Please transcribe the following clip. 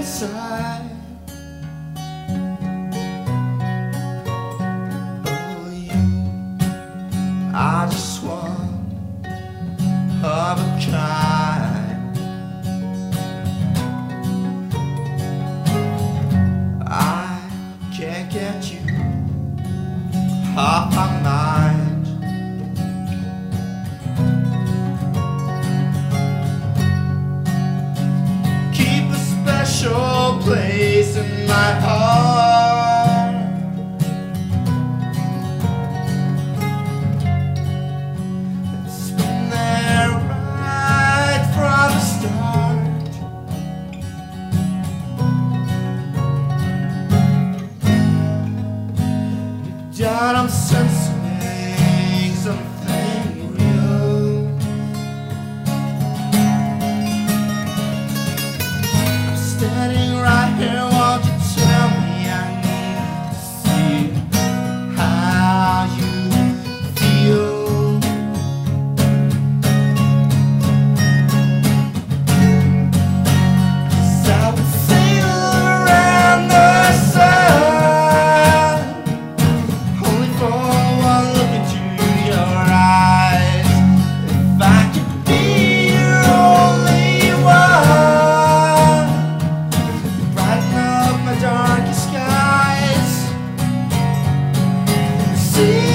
inside. Oh, you, I just want of a kind. place in my heart. It's been there right from the start. Deep down, I'm sensing something. standing right here see